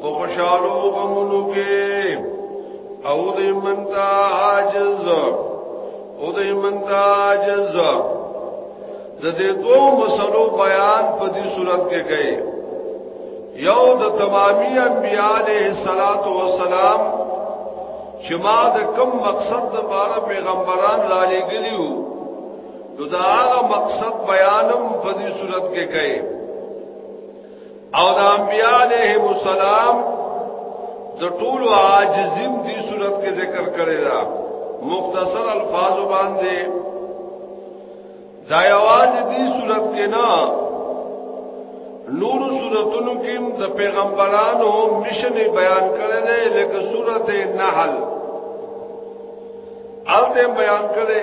په خوشالو غمونو کې او دې منتا عاجز او دې منتا عاجز د دې دوه مسلو بیان په دې صورت کې کړي یو د تمامي انبیاء علیه الصلاۃ والسلام چې ما د کم مقصد لپاره پیغمبران را لېګلیو نو دا هغه مقصد بیانم په دې صورت کې کړي او د انبیاء علیهم السلام د ټولو عاجزیم دی صورت کې ذکر کړی دا مختصر الفاظ باندې دا یواز دی صورت کې نه نور صورتونو کې د پیغمبرانو مشن بیان کړی دی لکه صورت نحل الته بیان کړی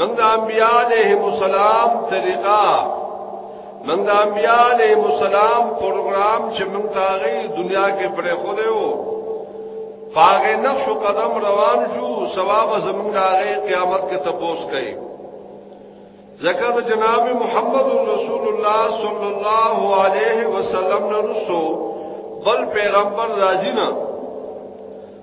من د انبیاء علیهم السلام طریقه من د انبیاء علیهم السلام پروګرام چې من تاغي دنیا کې پرې خو دیو پاغه نقش قدم روان شو ثواب زمون راغې قیامت کې تپوس کړي زکه د جناب محمد رسول الله صلی الله علیه وسلم نه رسو بل پیغمبر راځي نه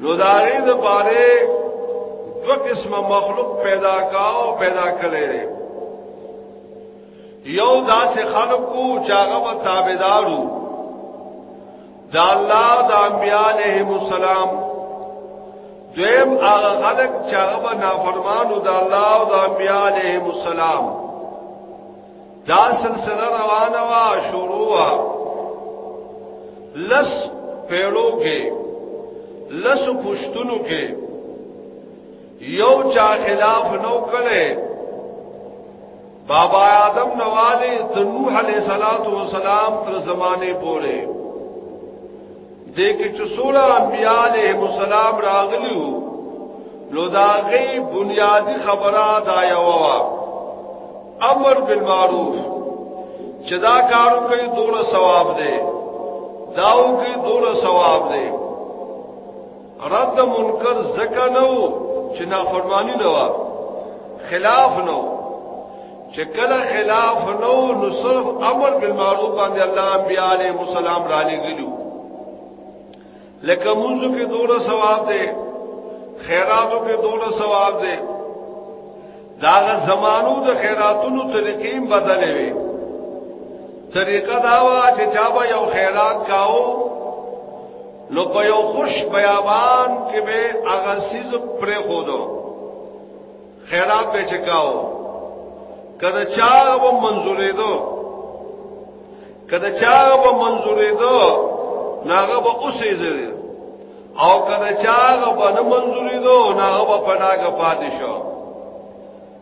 نو دا غي د پاره دو قسم مخلوق پیدا کاو پیدا کړي دي یو دا چې خلق کو چاغه و تابعدارو دا الله د انبیاء علیهم السلام دویم هغه خلق چاغه و نافرمانو د الله او د انبیاء علیهم السلام دا سلسله روانه وا شروع وا لس پیړو کې لس پښتونو کې یو چا خلاف نو کړي بابا آدم نواله د نوح علیہ الصلوۃ والسلام تر زمانه پورې دې کې چې سوره انبیاء علیهم السلام راغلیو نو دا غي بنیادی خبره دا یو وا امر بالمعروف چې دا کارو کوي دوه ثواب دی داو کوي دوه ثواب دی رد منکر زکه نو چې نافرمانی نه وا خلاف نو چې کله خلاف نو نو صرف امر بالمعروف باندې الله انبیاء علیه السلام را لګلو لکه منځو کې دوره ثواب دی خیراتو کې دوره ثواب دی دا زمانو د خیراتونو طریقې بدلې وي طریقه دا وا چې چا به یو خیرات کاو نو په یو خوش بیابان کې به هغه سیز پرې خودو خیرات به چکاو کله چا و منزورې دو کله چا و منزورې دو ناغه به اوسې زری او کله چا و نه منزورې دو ناغه به پناګه پاتې شو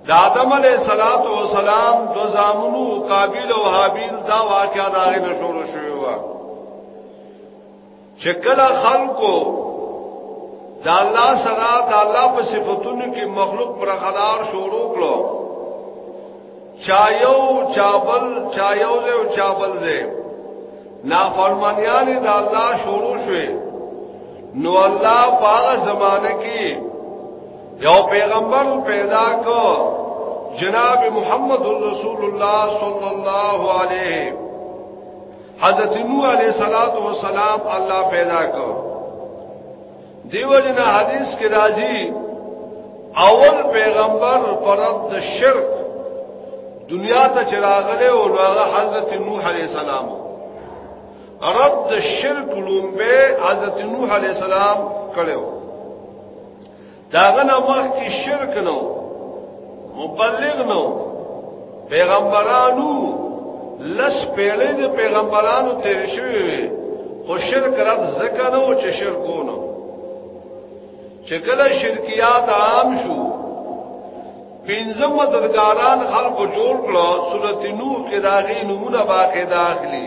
د آدم علیه صلوات و سلام دو زامنو قابیل او حابیل دا واقعا دا غي نشور شوی و چې کله خلکو دا الله سره دا الله په صفاتونو کې مخلوق پر غدار شروع کړو چایو چابل چایو له او چابل زه نافرمانیان دا الله شروع شوه نو الله په هغه زمانه کې یو پیغمبر پیدا کو جناب محمد رسول الله صلی الله علیه حضرت نوح علیہ الصلات والسلام الله پیدا کو دیو جن حدیث کې راځي اول پیغمبر پرد شرک دنیا ته چراغله او هغه حضرت نوح علیہ السلام رد شرک لومبه حضرت نوح علیہ السلام کړو داغه نه مخکې شرک نو مبلغ نو پیغمبرانو لس پیړې د پیغمبرانو تیر شوی وي خو شرک رد زکه نو چې شرکونو چې کله شرکیات عام شو پنځه مددګاران خلکو جوړ کړو سورته نوح کې داغي نمونه باقی داخلي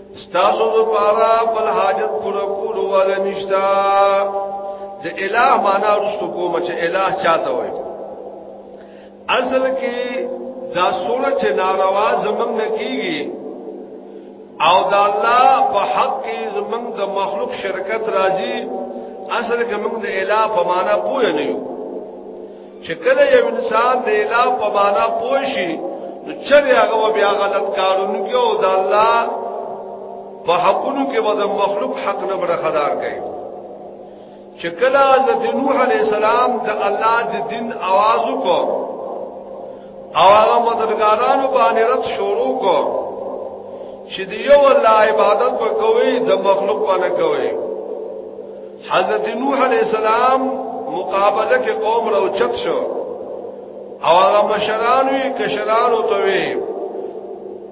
ستاسو لپاره بل حاجت پوره کول ولا نشتا د الہ معنا رسو کوم چې الہ چاته وای اصل کې دا سوره چې ناروا زمنګ نه کیږي او دا الله په حق کې زمنګ د مخلوق شرکت راځي اصل کې موږ د الہ په معنا پوه نه یو چې کله یو انسان د اله په معنا پوه شي نو چې هغه بیا غلط کارونه کوي او د الله په حقونو کې به د مخلوق حق نه برخدار کوي چې کله د نوح علی السلام د الله د دین आवाज وکړ او هغه مددګارانو باندې رد شروع کو چې دی یو الله عبادت وکوي د مخلوق باندې کوي حضرت نوح علیہ السلام مقابله کې قوم راو چت شو او هغه مشرانو کشرانو ته وی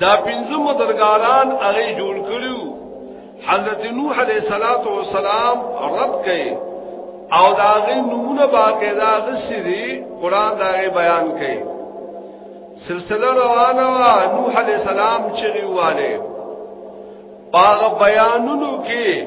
دا پنځه مدرګاران هغه جوړ کړو حضرت نوح علیہ الصلات والسلام رد کړي او دا غي نمونه باقاعده غسي دي قران دا غي بیان کړي سلسله روانه وا نوح علیہ السلام چې ویواله باغ بیانونو کې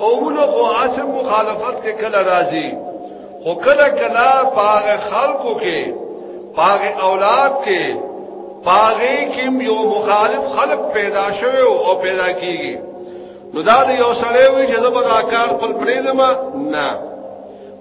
قومونو خو عصر مخالفت کې کله راځي خو کله کله باغ خلقو کې باغ اولاد کې باغې کې یو مخالف خلق پیدا شوی او پیدا کیږي نو دا یو سړی وي چې زبر آکار پر پریدما نه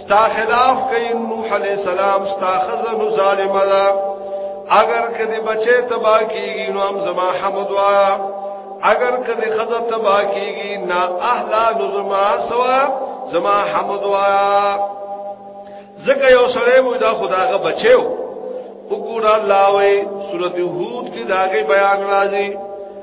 ستا خلاف کئی نوح علیہ السلام ستا خزن ظالم دا اگر کدی بچے تبا کیگی نو ام زما حمد وایا اگر کدی خزا تبا کیگی نا احلا نو زما سوا زما حمد وایا زکا یو سرے مو دا خدا غا بچے ہو اگورا اللہ وی سورت حود کی داگی بیان رازی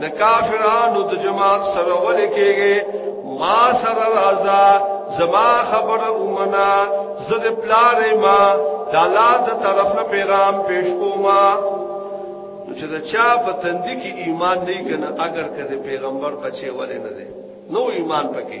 د کافرانو د جماعت سره ولې کېږي ما سره رضا زما خبر اومنا زد پلارې ما د الله د طرف نه پیغام پیش کوما چې دا چا په تندې کې ایمان نه کنه اگر کده پیغمبر بچي ولې نه نو ایمان پکې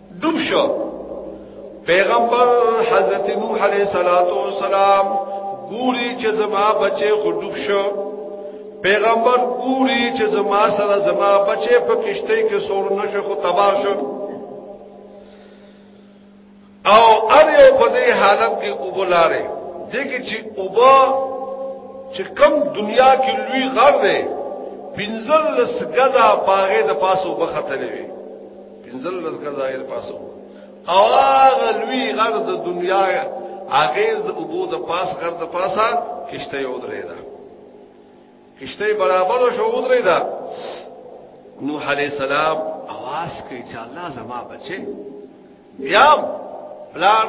ډوب شو پیغمبر حضرت نوح علیہ الصلوۃ والسلام ګوري چې زما بچي خډوب شو پیغمبر ګوري چې زما سره زما بچي په کشته کې سور نشو خو تباہ شو او ار یو په دې حالت کې وګولاره دګه چې اوبا چې کم دنیا کې لوی غر دی پنځل لس غزا پاغه د پاسو بختلې وي پنځل لس غزایر پاسو او هغه لوی غر د دنیا هغه د ابو د پاس غر د پاسا کشته یو درې ده کشته برابر شو درې ده نوح علی السلام आवाज کوي چې الله زما بچي بیا بلار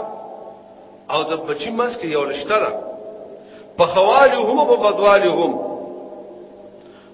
او د بچی مس کې یو رشتہ ده په خوالو هم په بدوالو هم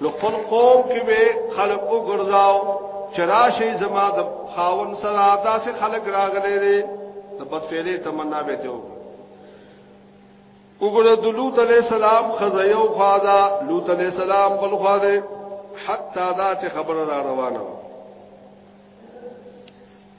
نو خپل قوم کې به خلق وګرځاو چراشي زما د خاون سره داسې خلق راغلي دي د بدفعلې تمنا به ته وګړه د لوط علی السلام خزیو خوادا لوط علی السلام بل خواده حتی دا چې خبره را روانه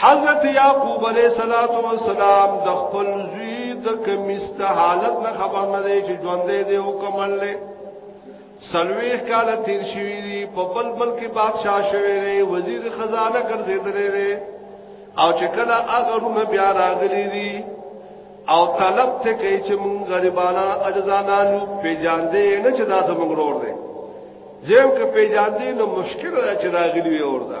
حضرت یعقوب علیہ الصلوۃ والسلام د خپل زوی د کمیست حالت نه خبر نه دی چې ژوند دی او کمل له سلویخ کال تیر شوی دی په بل بل کې بادشاہ شوی دی وزیر خزانه ګرځیدلی دی او چې کله هغه رومه بیا راغلی دی او طلب ته کوي چې مون غریبانا اجزانا نو پیجاندې نه چې دا زموږ ورور دی زم که پیجاندې نو مشکل راځي راغلی وي ورته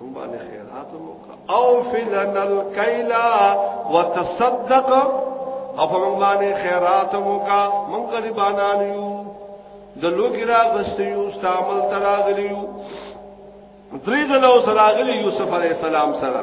هم باندې خیرات وکړه او فلن الکیلا وتصدق او په موږ باندې خیرات وکړه موږ غریبانان یو د لوګي را غستیو استعمال تراغلیو درې دلو سراغلی یوسف علی السلام سره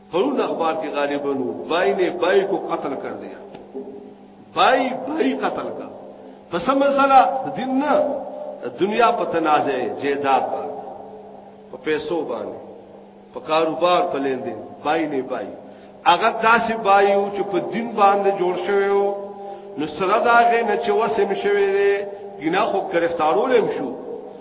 پرون اخبار کې غالبا نو بای نه بای کو قتل کړ دیا بای بای قتل کا پس مسله دین نه دنیا په تنازع جیداد باندې په پیسو باندې په کاروبار په لین دین بای نه بای هغه داسې بایو چې په دین باندې جوړ شوی وو نو سره داغه نه چې وسم شوی دی ګنا خو کرفتارول هم شو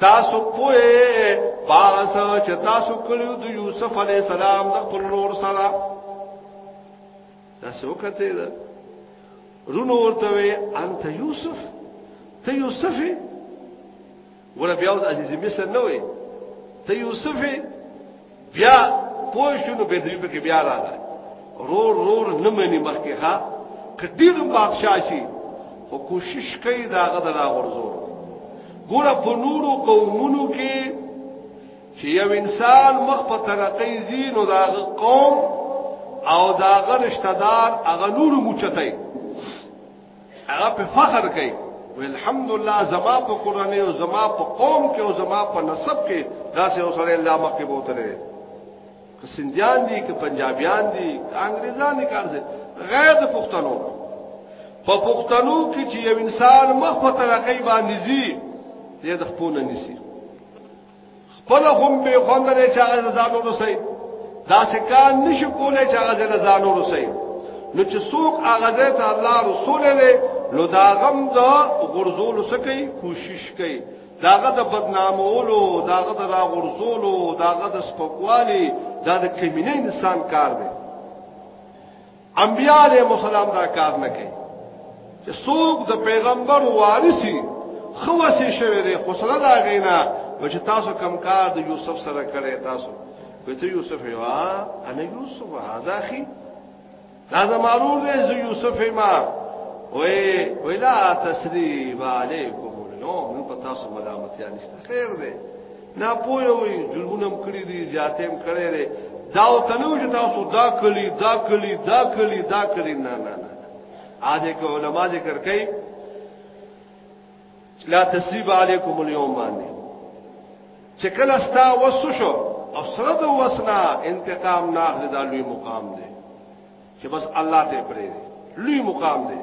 تاسو پوهه پاس چې تاسو کلیو د یوسف علی السلام د خپل نور سره تاسو کته ده رونو ورته وي انت یوسف ته یوسف ولا بیا د عزیز مصر نه وي ته یوسف بیا پوه شو نو به دوی په کې بیا راغله رور رور نه مني مخکې ښا کډیر بادشاہ شي او کوشش کوي دا غد را ورزو ګوره په نورو قومونو کې چې یو انسان مخ په ترقې زین او دا قوم او دا غرشتہ دار هغه نورو موچتای هغه په فخر کوي والحمدلله زما په قران او زما په قوم کې او زما په نسب کې دا سه اوسره الله مکه بوتره که سندیان دي که پنجابیان دي که انګريزان دي کار دي غیر د پښتنو په پښتنو کې چې یو انسان مخ په ترقې باندې زی دې د خپل نسی خپل هم به خوند نه چا غزانو رسي دا څکان نشو کولای چا غزانو رسي نو چې څوک هغه ته الله رسول له نو دا غم دا غرزول سکی کوشش کوي داغه د بدنامولو داغه د را غرزولو داغه د سپکوالي دا د کمینه انسان کار دی انبیاء علیهم السلام دا کار نه کوي چې څوک د پیغمبر وارثي خو وسې شوی دی خو سره دا غینا چې تاسو کم کار د یوسف سره کړی تاسو وته یوسف یوا انا یوسف هاذا اخي دا زمارور دی زه یوسف ما وې ویلا تسریب علیکم نو نو پتا سو ملامتیا نشته خیر دی نا پوهه وي جرمونه کړی دي زیاتې هم کړی دي دا او تنو چې تاسو دا کړی دا کړی دا کړی دا کړی نه نه نه اځه کو علما ذکر کوي لا تصيب عليكم اليوم باندې چې کله ستا وسو شو او سره د وسنا انتقام نه اخلي دا لوی مقام دی چې بس الله ته پرې لوی مقام دی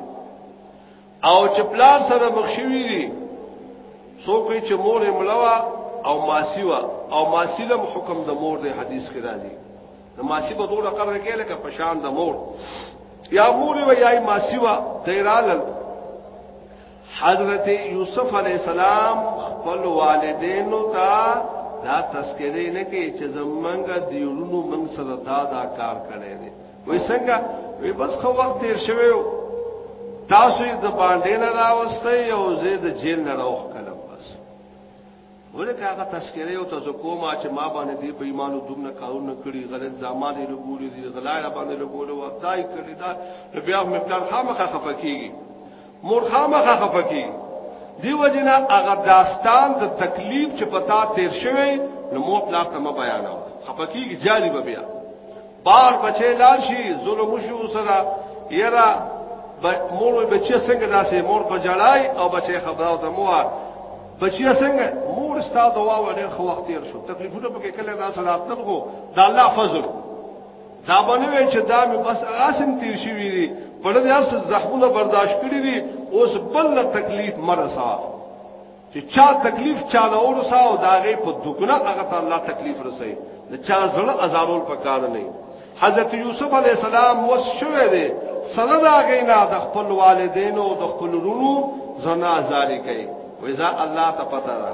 او چې پلار سره بخښوي دي څوک چې مور یې ملوا او ماسی وا او ماسی لم حکم د مور د حدیث کې راځي د ماسی په دوه قرار کې لکه پشان د مور یا مور و یا ماسی وا دیرال حضرت یوسف علی السلام خپل والدینو ته دا تذکرې نه کې چې زمونږ دیورونو موږ سره دا دا کار کړی دی وای څنګه وی بس خو وخت تیر شوی تاسو یې د باندې نه راوستي او زه د جیل نه راوخ کلم بس ولکه هغه تذکرې او تاسو کومه چې ما باندې دی په ایمانو دومره کارونه کړی غلط ځامان یې لګولې دي غلا باندې لګولې و دای کړی دا بیا مې پلان خامخا خفقېږي مور خامخه خفکی دیو جنا هغه داستان د دا تکلیف چې پتا تیر شوی نو مو پلار ته بیانو خفکیږي جاری به بیا بار بچی لار شي ظلم شو سره یرا مور بچی څنګه داسې مور په جړای او بچی خبراو ته مو بچی څنګه مور ستا دوا وړي خو وخت تیر شو تکلیفونه پکې کله دا سره راتل خو دا الله فضل دا باندې وی چې دا مې بس اسم تیر شي وی په دې اس زحمونه برداشت کړی دي اوس بل تکلیف مرسا چې چا تکلیف چا نه ورسا او داغه په دکنا هغه ته الله تکلیف رسي د چا زړه ازارول پکار نه حضرت یوسف علی السلام وس شوه دی سره دا غینا د خپل والدینو د خپل رونو زنا ازاری کوي وځه الله ته پتا ده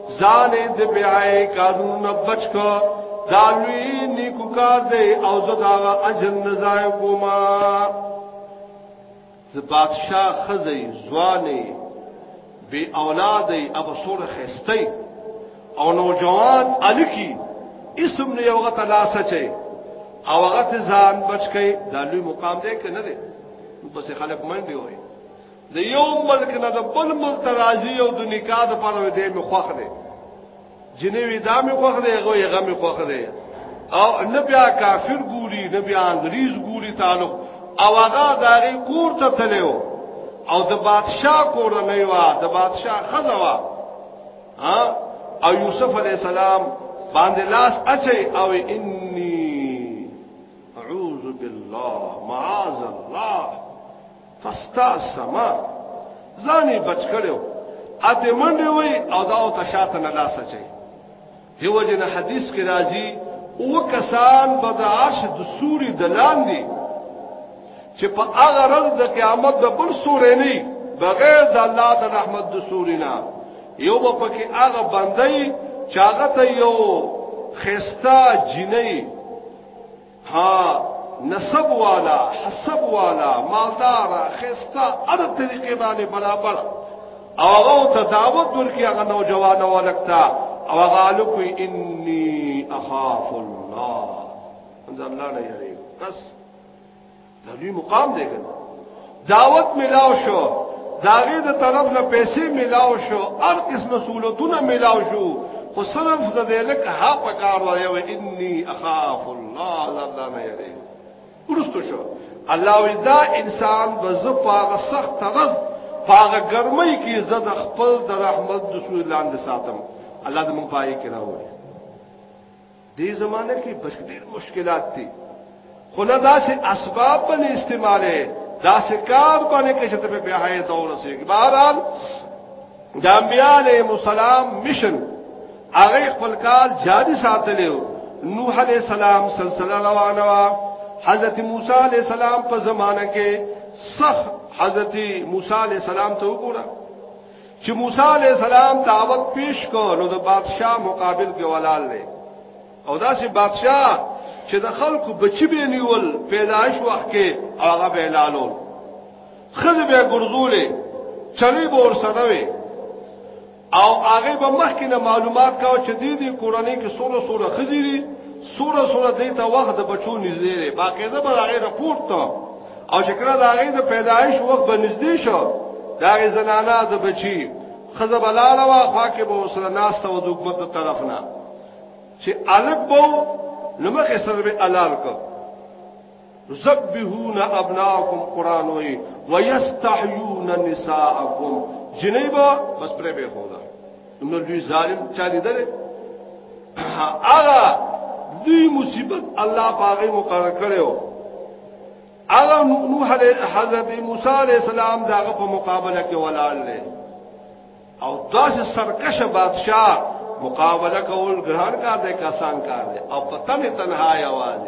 ځان دې بیاي قانون بچ کو دا لوی نیکو کار دی او زدا اجر نزای کوما ز بادشاہ خزی زوانه بی اولاد ای ابو سور خستی او نوجوان الکی اسم نه یو غته لا سچي او غته ځان بچ کئ دا لوی مقام دی کنه دی پس خلک منډي وای د یو ملک نه د بل ملک ته راځي او د نکاح د پاره دې مې خوخ دی جنوي دا مې خوخ دی هغه یې غمې خوخ دی او نه بیا کافر ګوري نه بیا انګریز ګوري تعلق او هغه داغه کور ته تلو او د بادشاہ کور نه یوا د بادشاہ خزوا ها او یوسف علی السلام باندې لاس اچي او انی اعوذ بالله معاذ الله فستا سما ځانې بچ کړو اته منډه وي او دا او تشاته نه لاس چي دیو جن حدیث کې راځي او کسان به د عرش د سوري دلان دي چې په هغه ورځ د قیامت د بل سورې نه بغیر د الله د رحمت د سوري نه یو په پکې هغه باندې چاغه ته یو خستا جنې ها نسب والا حسب والا مالدار خستا ار طریقې باندې برابر او هغه ته دعوت ورکړي هغه نوجوان ولکتا او هغه الکو انی اخاف الله انزل الله نه یری بس دا لوی مقام دی ګل دعوت ملاو شو داغه د طرف نه پیسې ملاو شو هر قسم سہولتونه ملاو شو خو صرف د دې لک ها پکار و یو انی اخاف الله الله نه یری ورستو شو الله ودا انسان بزفاغ سخت تغز فاغ گرمی کی زد خپل در رحمت د سوی لاندې ساتم الله دې مونږ پای کې راوړي دې زمانه کې بشکیر مشکلات دي خو نه داسې اسباب باندې استعماله داسې کار باندې کې چې ته په بهای ته ورسېږي بهرحال د انبیانو مسالم مشن هغه خپل کال جاری ساتلیو نوح علیہ السلام سلسله روانه وا حضرت موسی علیہ السلام په زمانہ کې صح حضرت موسی علیہ السلام ته وګوره چې موسی علی السلام دعوت پیش کو نو د بادشاہ مقابل کې ولال دی او دا چې بادشاہ چې د خلکو بچی به نیول پیدائش وخت کې هغه به لالو خزه به ګرځولې چلی به ور سره وي او هغه به مخکې معلومات کاو چې دې دې کورنۍ کې سوره سوره خزيري سوره سوره دې ته وخت د بچو نږدې باقاعده به هغه رپورت ته او چې کله دا غي د پیدایش وخت به نږدې شو دا غي زنانه د بچي خزه بلاله وا خوا کې به وسره ناس ته د حکومت طرف نه چې الک بو لمخه سره به الال کو زبهون ابناکم قران وی ويستحيون نساءکم جنیبا بس پرې به خدا نو دوی ظالم چا لیدل هغه دوی مصیبت الله پاغه مقرر کړو هغه نوح علیہ حضرت موسی علیہ السلام داغه په مقابله کې ولاړ لې او داسې سرکش بادشاہ مقابله کول ګران کار دی کسان کار دی او پتن تنها आवाज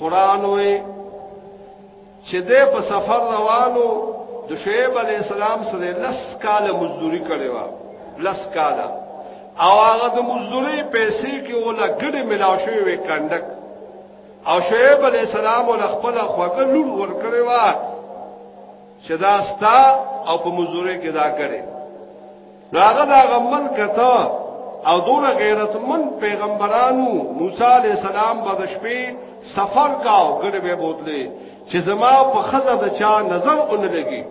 قران وې چې دې په سفر روانو د شعیب علی السلام سره لس کال مزدوري کړې و لس کال او هغه د مزدوري پیسې کې ولا ګډه ملاو شوې وې کندک او شعیب علی السلام ول خپل خوګه لور ور کړې و چې دا ستا او په مزدوري کې دا کړې نو هغه دا غمل کته او دور غیرت من پیغمبرانو موسی علی السلام بعد شپې سفر کاو ګډه به بوتلې چې زما په خزه د چا نظر اون لګي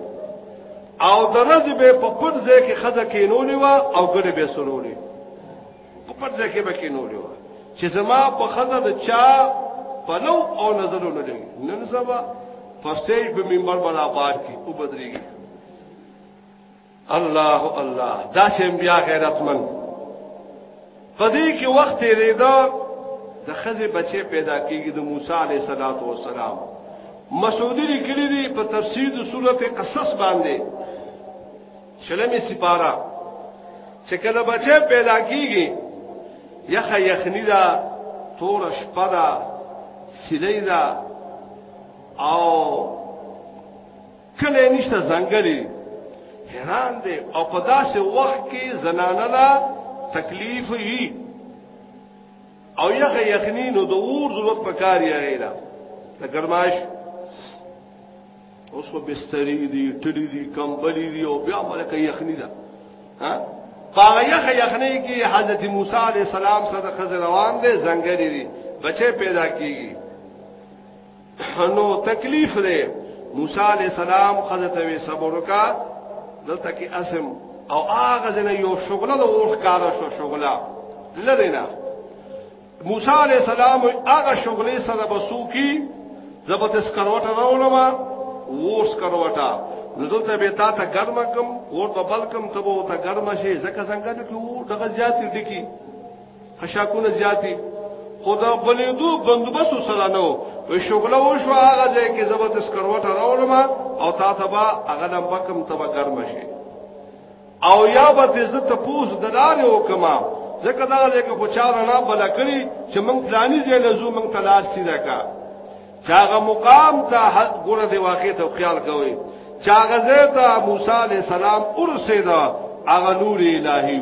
او درځ به په پټ ځای کې خزه کینولې وا او ګډه به سرولې په پټ ځای کې به کینولې وا چې زما په خزه د چا پلو او نظر اون لګي نن سبا فرسټیج په منبر برابر کې او بدريږي الله الله دا سم بیا غیرتمن پدې کې وخت یې دا د خزه بچي پیدا کیږي د موسی علیه صلوات و سلام مسعودی لیکلی دی په تفسیر د سورته قصص باندې شلمې سپارا چې کله بچي پیدا کیږي یخ یخنی دا تور شپه دا سلی دا او کله نشته ځنګلي حیران دي او په داسې وخت کې زنانه لا تکلیف وي او یخه یخنی نو د اور ضرورت پکار یې غیرا د ګرماش اوس په بستری دي ټلی دي کمبلی دي او بیا ملکه یخنی ده ها پاغه یخه یخنی کې حضرت موسی علی السلام سره خزر روان دي زنګری دي بچي پیدا کیږي نو تکلیف دی موسی علی السلام خزه ته صبر وکا دلته کې اسم او هغه ځنه یو شغله د اوخ کار شو شغله لری نه موسی علی السلام هغه شغله سره بسو کی زبت اس کروټه راولما ووس کروټه نو دلته به تا ته ګرم کم اور په بلکم ته وو ته ګرم شي زکه څنګه چې وو دغه زیات ډکی خشاکونه زیاتی خدا بلیدو بندوبس سره نو وی شغله وشو هغه ځای کې زبرت سکروټه راولم او تا تبا هغه لم بکم تبا ګرم شي او یا به عزت پوز دلار وکما ځکه دا ځای کې خو چا رڼا بل کړی چې موږ پلاني ځای له زو موږ تلاش سیدا کا چاغه مقام ته ګوره دی واقع ته خیال کوي چاغه زه ته موسی عليه السلام ورسېدا هغه نور الهي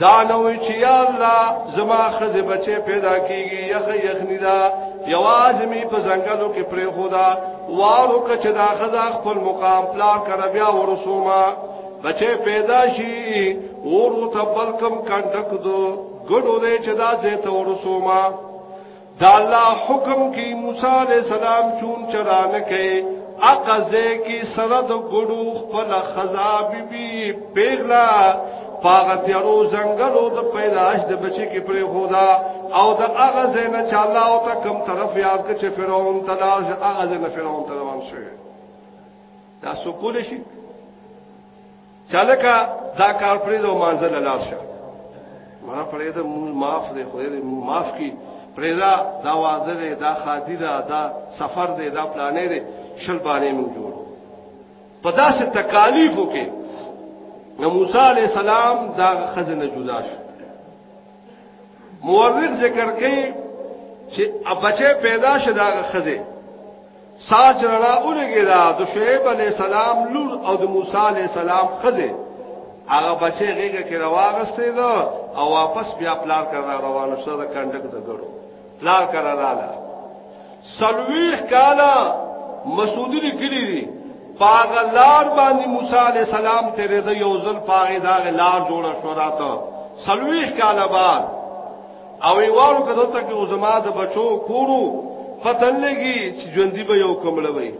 دا نوې چې یا الله زما خزه بچي پیدا کیږي یخ یخنی دا یواز می په ځنګلو کې پرې خدا وارو کچ دا خزا خپل مقام پلار کړه بیا ورسوما بچي پیدا شي ورو تبل کم کنډک دو ګډو دې چې دا زه ته ورسوما دا الله حکم کی موسی علیہ السلام چون چرانه کئ اقزه کی سره د ګړو خپل خزا بی بی پیغلا پاغه تیرو زنګلو د پیدائش د بچی کې پرې خدا او د هغه زنه چې الله او ته کم طرف یاد کړي چې فرعون تلاش هغه زنه فرعون ته روان شوی دا سکول شي چالکا دا کار پرې دو مانځل لار شه ما پرې دا مول معاف دې خو دې معاف کی پرې دا دا واده دې دا خادي دا دا سفر دې دا پلانې دې شل باندې موږ جوړ په داسې تکالیفو کې نو موسی علی السلام دا خزنه جدا شو مورخ ذکر کوي چې بچې پیدا شدا خزه ساج رڼا اونګی دا د شعیب علی السلام لور او د موسی علی السلام خزه هغه بچې غیګه کې راوغستې دا او واپس بیا پلار کرا روانه شو دا کنډک ته ګړو پلار کرا رااله سلویخ کالا مسعودی لیکلی دی پاغه لار باندې موسی علی السلام تیرې د یو ځل پاغه داغه لار جوړ شو راته سلویش کاله بعد او ایوالو کده ته کې زما د بچو کورو فتن لګي چې ژوندۍ به یو کومړ وي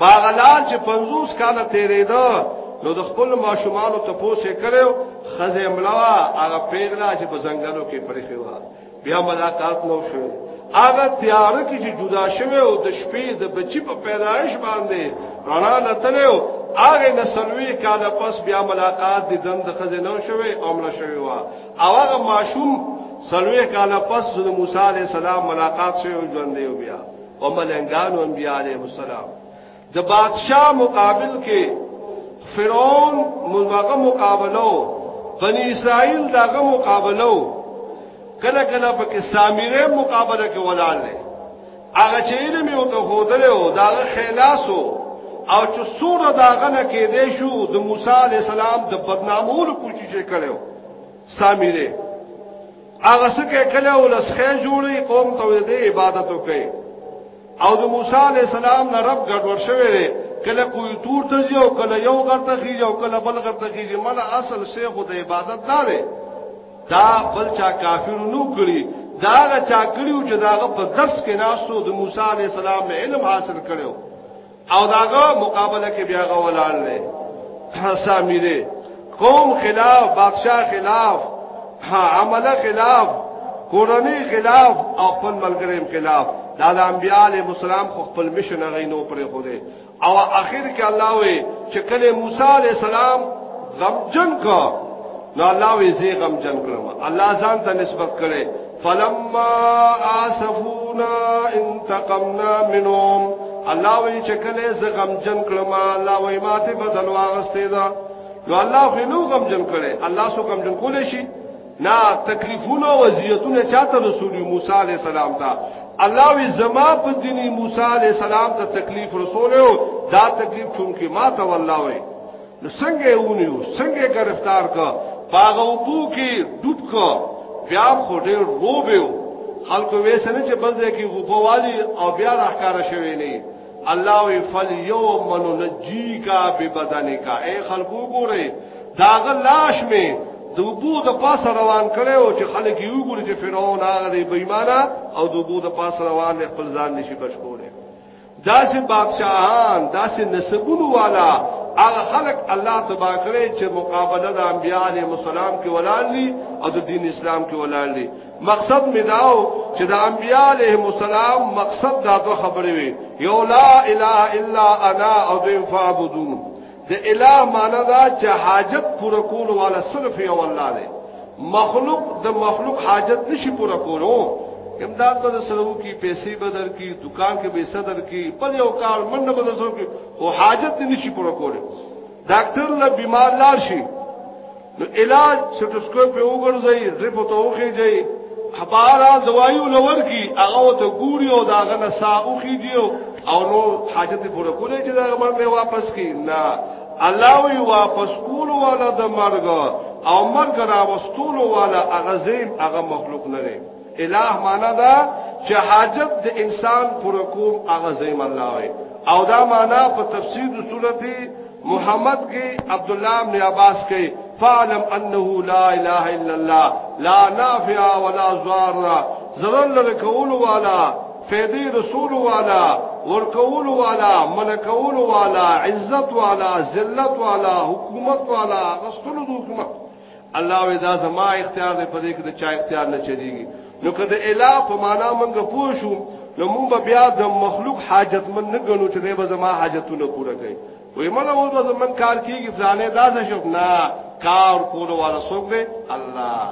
پاغه لار چې 50 کاله تیرې ده نو د خپل ماشومان ته پوسه کړو خزه املاوا هغه پیغلا چې په ځنګلو کې پرې خوا بیا ملاقات نو شو هغه تیار کې چې جدا شوه او د شپې د بچی په پیدایش باندې رڼا لتلو هغه نسلوي کاله پس بیا ملاقات د دند خزنه شوه او مړ شوه وا او هغه ماشوم سلوي کاله پس د موسی عليه السلام ملاقات شوه ژوند دی بیا او ملنګانو انبیاء عليه السلام د بادشاہ مقابل کې فرعون مزغه مقابلو بنی اسرائیل داغه مقابلو کله کله پکې سامره مقابله کې ولال نه هغه چې علم یو ته هودل او داغه خلاصو او چې سوره داغه نه کې دې شو د موسی علی السلام د بدنامولو کوشش کړو سامره هغه څه کې کله ولسخه جوړي قوم ته دې عبادت وکړي او د موسی علی السلام نه رب ګډ ورشوي دی کله کوی تور ته یو کله یو غر ته خي یو کله بل غر ته خي مل اصل شیخ د عبادت دا دی دا بل چا کافر نو کړی دا چا کړیو چې داغه په درس کې ناسو د موسی علی السلام علم حاصل کړو او داغه مقابله کې بیا غولال نه سامیره قوم خلاف بادشاہ خلاف ها عمل خلاف کورنۍ خلاف او خپل ملګریم خلاف دا د انبیاله مسالم خپل مشن غینو پرې خو دې او اخر کې الله وې چې کله موسی عليه السلام غمجن کا نو الله وې زی غمجن کړم الله ځان ته نسبت کړي فلما آسفونا انتقمنا منهم الله وی چکلې زغم جن کړم الله وی ماته بدل واغستې دا نو الله خو نو غم جن کړي الله سو غم جن کولې شي نا تکلیفونه او اذیتونه چاته رسول موسی علی السلام ته الله وی زما په دیني موسی علی السلام ته تکلیف رسول او دا تکلیف چون کې ما ته والله وی نو څنګه یې ونیو څنګه یې گرفتار کړ پاغه وبو کې ډوب کړ بیا خو ډېر روبیو خلکو وې سره چې بل ځای کې غوبوالي او بیا راکار شوی نه الله وی فل یوم ننجی کا ببدن کا اے خلکو ګوره داغه لاش می دوبو د پاس روان کړي او چې خلک یو ګوري چې فرعون هغه دی بېمانه او دوبو د پاس روان خپل ځان نشي بچ کوله داسې بادشاہان داسې نسبونو والا هغه خلق الله تبا کړی چې مقابله د انبیاء علی مسالم کې ولاندې او د دین اسلام کې ولاندې مقصد می داو چې د انبیاء علی مسالم مقصد دا دوه خبرې وي یو لا اله الا انا او دین فعبدون د الہ معنی دا چې حاجت پوره کول والا صرف یو الله دی مخلوق د مخلوق حاجت نشي پوره کولو امداد به سره کی پیسې بدر کی دکان کې به صدر کی په یو کار منډه بدر سره کی او حاجت نشي پوره کولو ډاکټر له بیمار لار شي نو علاج سټوسکوپ یو ګرځي ریپو ته اوخی جاي خبره دوايو لور کی هغه ته ګوري او داغه نه سا اوخی دیو او نو حاجت پوره کولې چې دا خبر به واپس کی نه الله وی واپس کول والا د مرګ او مرګ را وستول والا اغزیم هغه مخلوق نه الہ معنا دا چې حاجت د انسان پر کوم هغه زیم الله وي او دا معنا په تفسیر د سورته محمد کې عبد الله بن عباس کې فعلم انه لا اله الا الله لا نافع ولا ضار زرن لکول والا فیدی رسول والا ورکول والا ملکول والا عزت والا ذلت والا حکومت والا رسول حکومت الله وی دا زما اختیار دی په دې کې د چا اختیار نه چلیږي نو که د الہ په معنا مونږ پوه شو نو مونږ بیا د مخلوق حاجت من نه ګنو چې به زما حاجتونه پوره کړي وې مله اوس به زمون کار کیږي ځانې دا څه شو نه کار کولو والا څوک دی الله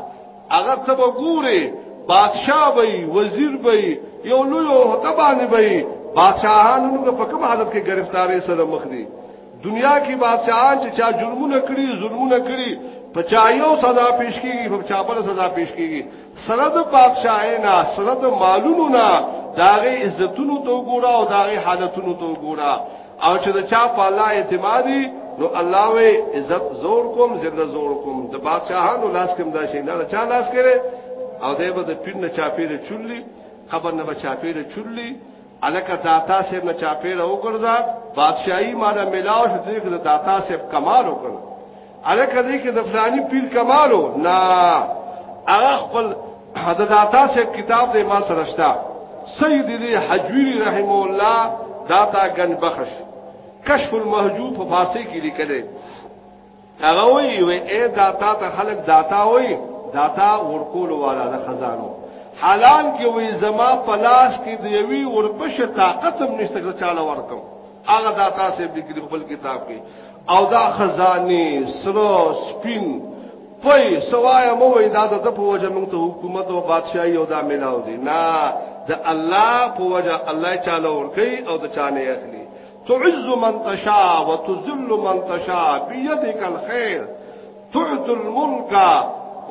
اگر ته وګوري بادشاہ وي وزیر وي یو لوی هوته باندې وي بادشاہانو په کوم حالت کې گرفتاری سره مخ دي دنیا کې بادشاہان چې چا جرمونه کړی ظلمونه کړی په چا یو سزا پیش کیږي په چا بل سزا پیش کیږي سره د بادشاہي نه سره د مالونو نه داغه عزتونو ته وګوره او داغه حالتونو ته وګوره او چې د چا په الله اعتمادي نو الله وی عزت زور کوم ذل زور کوم د بادشاہانو لاس کوم دا شي نه چا لاس کړي او دغه د پیر نه چا پیر چولي قبر نه چا پیر چولي الکه داتا صاحب نه چاپیره وګرځا بادشاہي مالا ملاو شو دغه د داتا صاحب کمال وکړ الکه دې کې د فلاني پیر کمالو نه هغه خپل د داتا صاحب کتاب دې ما سره شتا سید دې حجویری رحم الله داتا گن بخش کشف المحجوب په فارسی کې لیکل هغه وی وی اے داتا ته خلق داتا وی داتا ورکول والا د خزانو حالان کې وی زما پلاس کې دی وی ورپشه طاقت هم نشته چې چاله ورکم هغه داتا سه بګری خپل کتاب کې او دا خزانه سرو سپین پي سوای مو وی دا د په وجه موږ ته حکومت او بادشاہي او دا ملاو دي نه د الله په وجه الله چاله ورکی او د چانه اخلي تعز من تشاء وتذل من تشاء بيدك الخير تعطي الملك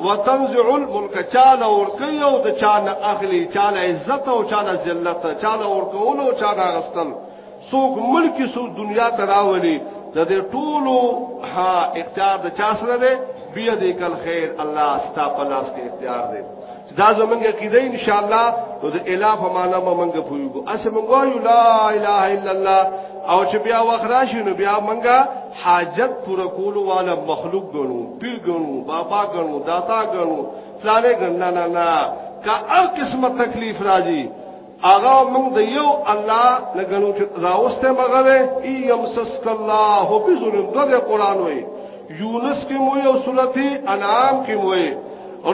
وتنزع الملك چاله ورکی او د چانه اخلي چاله عزت او چاله ذلت چاله ورکول او چاله غستل څوک ملک سو دنیا تراولي د دې ټولو ها اختیار د چا سره دی بیا دې کل خیر الله ستا په لاس کې اختیار دی دا زمونږ عقیده ان شاء الله نو د اله په معنا مونږ پویګو اسه مونږ وایو لا اله الا الله او چې بیا وخرا شنو بیا مونږه حاجت پوره کولو والا مخلوق ګنو پیر ګنو بابا ګنو داتا ګنو فلانه ګننا نه نه کا هر قسمه تکلیف راځي اغا موږ د یو الله لګنو چې راوسته مغله ای یمسسک الله بذل دغه قران وای یونس کې مو یو سورته انعام کې مو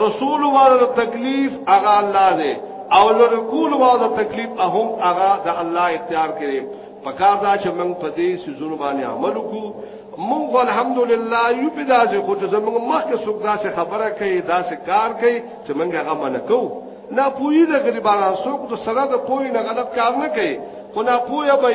رسول والو تکلیف اغا الله دې او لرکول والو تکلیف اهم اغا د الله اختیار کړي پکار دا چې موږ په دې سيزونو باندې عمل وکړو موږ الحمدلله یو په داسې خو چې زموږ مخکې څوک داسې خبره کوي داسې کار کوي چې موږ هغه منکو نه پوی د غریبانو څوک د سره د پوی نه غلط کار نه کوي خو نه پوی به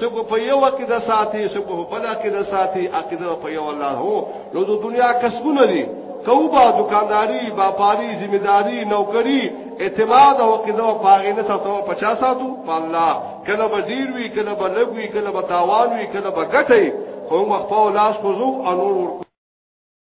څوک په یو کې د ساتي څوک په بل کې د ساتي عقیده په یو الله هو نو د دنیا کسبونه دي کوبا دکانداری باپاری ذمہ داری نوکری اعتماد او عقیده او پاغه نه ساتو 50 ساتو په الله کله بدیر وی کله بلګوی کله بتاوان وی کله بغټي خو مخفاو لاس کوزو انور